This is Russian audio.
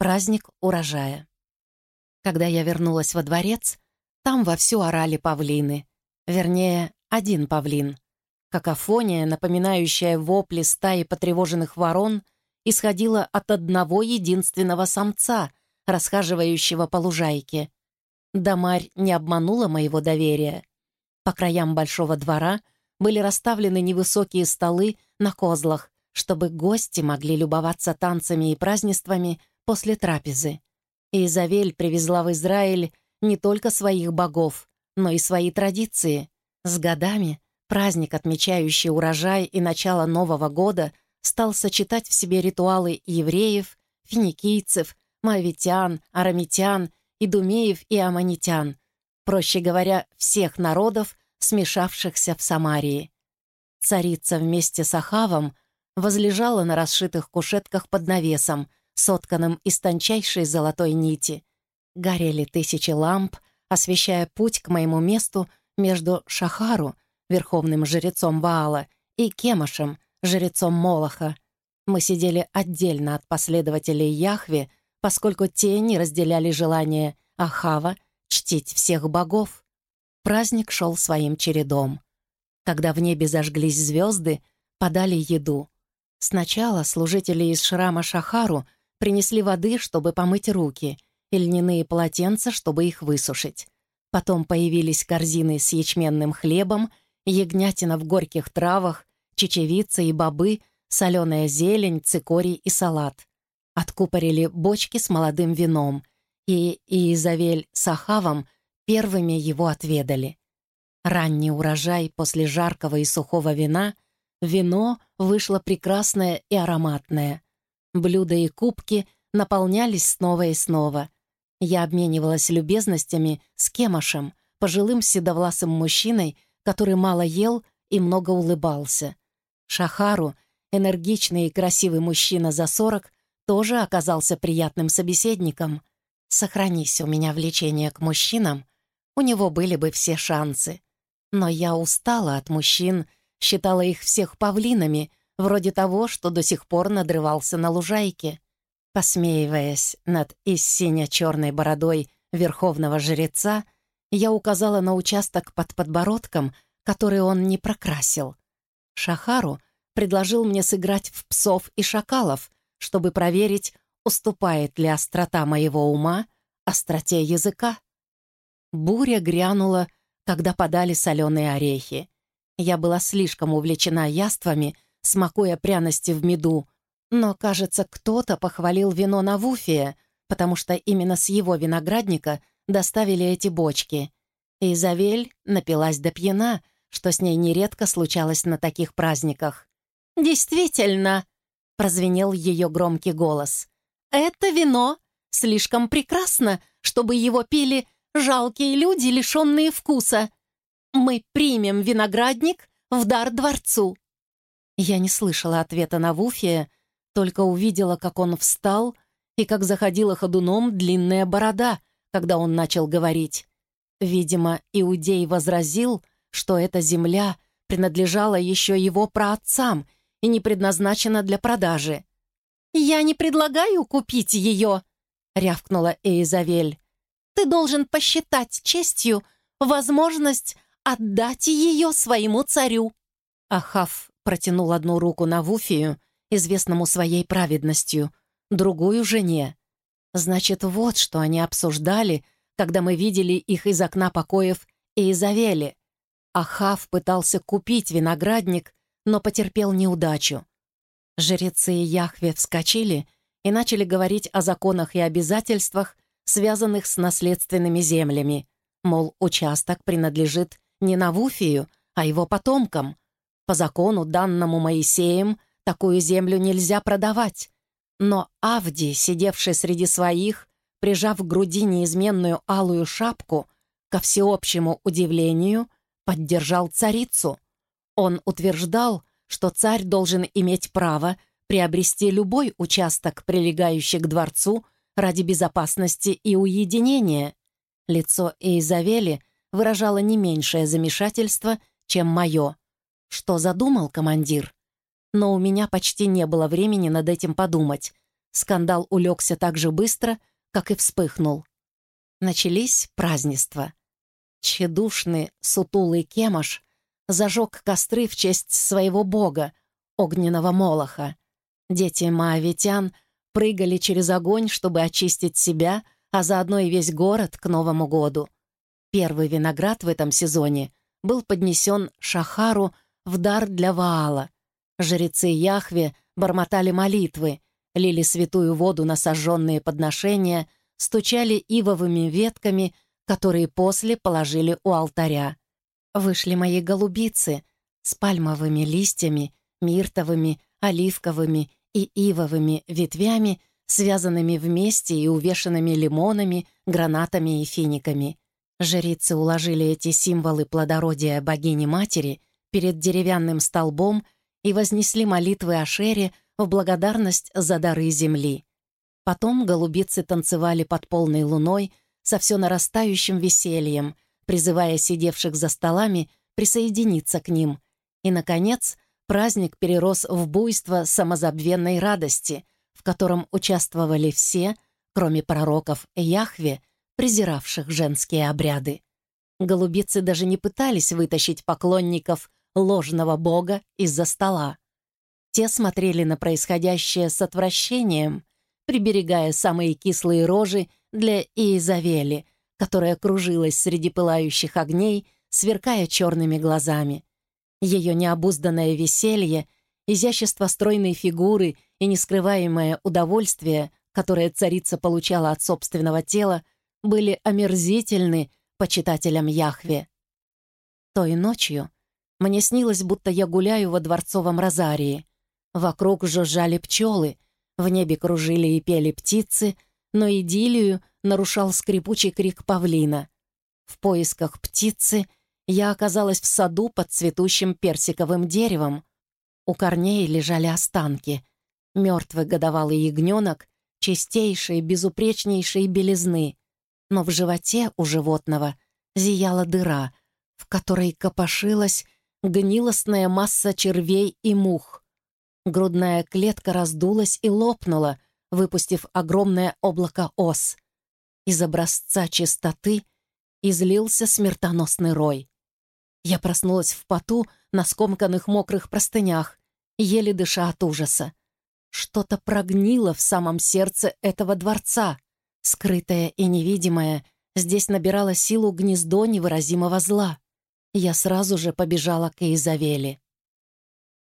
Праздник урожая. Когда я вернулась во дворец, там вовсю орали павлины. Вернее, один павлин. Какофония, напоминающая вопли стаи потревоженных ворон, исходила от одного единственного самца, расхаживающего по лужайке. Дамарь не обманула моего доверия. По краям большого двора были расставлены невысокие столы на козлах, чтобы гости могли любоваться танцами и празднествами после трапезы. Изавель привезла в Израиль не только своих богов, но и свои традиции. С годами праздник, отмечающий урожай и начало Нового года, стал сочетать в себе ритуалы евреев, финикийцев, моавитян, арамитян, идумеев и аманитян, проще говоря, всех народов, смешавшихся в Самарии. Царица вместе с Ахавом возлежала на расшитых кушетках под навесом, сотканным из тончайшей золотой нити. Горели тысячи ламп, освещая путь к моему месту между Шахару, верховным жрецом Ваала, и Кемашем, жрецом Молоха. Мы сидели отдельно от последователей Яхве, поскольку те не разделяли желание Ахава чтить всех богов. Праздник шел своим чередом. Когда в небе зажглись звезды, подали еду. Сначала служители из шрама Шахару принесли воды, чтобы помыть руки, и льняные полотенца, чтобы их высушить. Потом появились корзины с ячменным хлебом, ягнятина в горьких травах, чечевица и бобы, соленая зелень, цикорий и салат. Откупорили бочки с молодым вином, и Иезавель с Ахавом первыми его отведали. Ранний урожай после жаркого и сухого вина, вино вышло прекрасное и ароматное. Блюда и кубки наполнялись снова и снова. Я обменивалась любезностями с Кемашем, пожилым седовласым мужчиной, который мало ел и много улыбался. Шахару, энергичный и красивый мужчина за сорок, тоже оказался приятным собеседником. Сохранись у меня влечение к мужчинам, у него были бы все шансы. Но я устала от мужчин, считала их всех павлинами, вроде того, что до сих пор надрывался на лужайке. Посмеиваясь над из синя-черной бородой верховного жреца, я указала на участок под подбородком, который он не прокрасил. Шахару предложил мне сыграть в псов и шакалов, чтобы проверить, уступает ли острота моего ума остроте языка. Буря грянула, когда подали соленые орехи. Я была слишком увлечена яствами, смакуя пряности в меду, но, кажется, кто-то похвалил вино на Вуфия, потому что именно с его виноградника доставили эти бочки. Изавель напилась до пьяна, что с ней нередко случалось на таких праздниках. «Действительно!» — прозвенел ее громкий голос. «Это вино слишком прекрасно, чтобы его пили жалкие люди, лишенные вкуса. Мы примем виноградник в дар дворцу». Я не слышала ответа на Вуфия, только увидела, как он встал и как заходила ходуном длинная борода, когда он начал говорить. Видимо, Иудей возразил, что эта земля принадлежала еще его праотцам и не предназначена для продажи. «Я не предлагаю купить ее», — рявкнула Эизавель. «Ты должен посчитать честью возможность отдать ее своему царю». Ахав протянул одну руку на Вуфию, известному своей праведностью, другую — жене. Значит, вот что они обсуждали, когда мы видели их из окна покоев и Изавели. Ахав пытался купить виноградник, но потерпел неудачу. Жрецы Яхве вскочили и начали говорить о законах и обязательствах, связанных с наследственными землями. Мол, участок принадлежит не Навуфию, а его потомкам. По закону, данному Моисеем, такую землю нельзя продавать. Но Авди, сидевший среди своих, прижав к груди неизменную алую шапку, ко всеобщему удивлению, поддержал царицу. Он утверждал, что царь должен иметь право приобрести любой участок, прилегающий к дворцу, ради безопасности и уединения. Лицо Эйзавели выражало не меньшее замешательство, чем мое. Что задумал командир? Но у меня почти не было времени над этим подумать. Скандал улегся так же быстро, как и вспыхнул. Начались празднества. Тщедушный, сутулый Кемаш зажег костры в честь своего бога, огненного Молоха. Дети маавитян прыгали через огонь, чтобы очистить себя, а заодно и весь город к Новому году. Первый виноград в этом сезоне был поднесен Шахару в дар для Ваала. Жрецы Яхве бормотали молитвы, лили святую воду на сожженные подношения, стучали ивовыми ветками, которые после положили у алтаря. Вышли мои голубицы с пальмовыми листьями, миртовыми, оливковыми и ивовыми ветвями, связанными вместе и увешанными лимонами, гранатами и финиками. Жрицы уложили эти символы плодородия богини-матери перед деревянным столбом и вознесли молитвы Ашере в благодарность за дары земли. Потом голубицы танцевали под полной луной со все нарастающим весельем, призывая сидевших за столами присоединиться к ним. И, наконец, праздник перерос в буйство самозабвенной радости, в котором участвовали все, кроме пророков Яхве, презиравших женские обряды. Голубицы даже не пытались вытащить поклонников ложного бога из-за стола. Те смотрели на происходящее с отвращением, приберегая самые кислые рожи для Иезавели, которая кружилась среди пылающих огней, сверкая черными глазами. Ее необузданное веселье, изящество стройной фигуры и нескрываемое удовольствие, которое царица получала от собственного тела, были омерзительны почитателям Яхве. Той ночью мне снилось, будто я гуляю во дворцовом розарии. Вокруг жужжали пчелы, в небе кружили и пели птицы, но идиллию нарушал скрипучий крик павлина. В поисках птицы я оказалась в саду под цветущим персиковым деревом. У корней лежали останки. Мертвый годовалый ягненок, чистейшей, безупречнейшей белизны, но в животе у животного зияла дыра, в которой копошилась гнилостная масса червей и мух. Грудная клетка раздулась и лопнула, выпустив огромное облако ос. Из образца чистоты излился смертоносный рой. Я проснулась в поту на скомканных мокрых простынях, еле дыша от ужаса. Что-то прогнило в самом сердце этого дворца — Скрытое и невидимое, здесь набирало силу гнездо невыразимого зла. Я сразу же побежала к Изавели.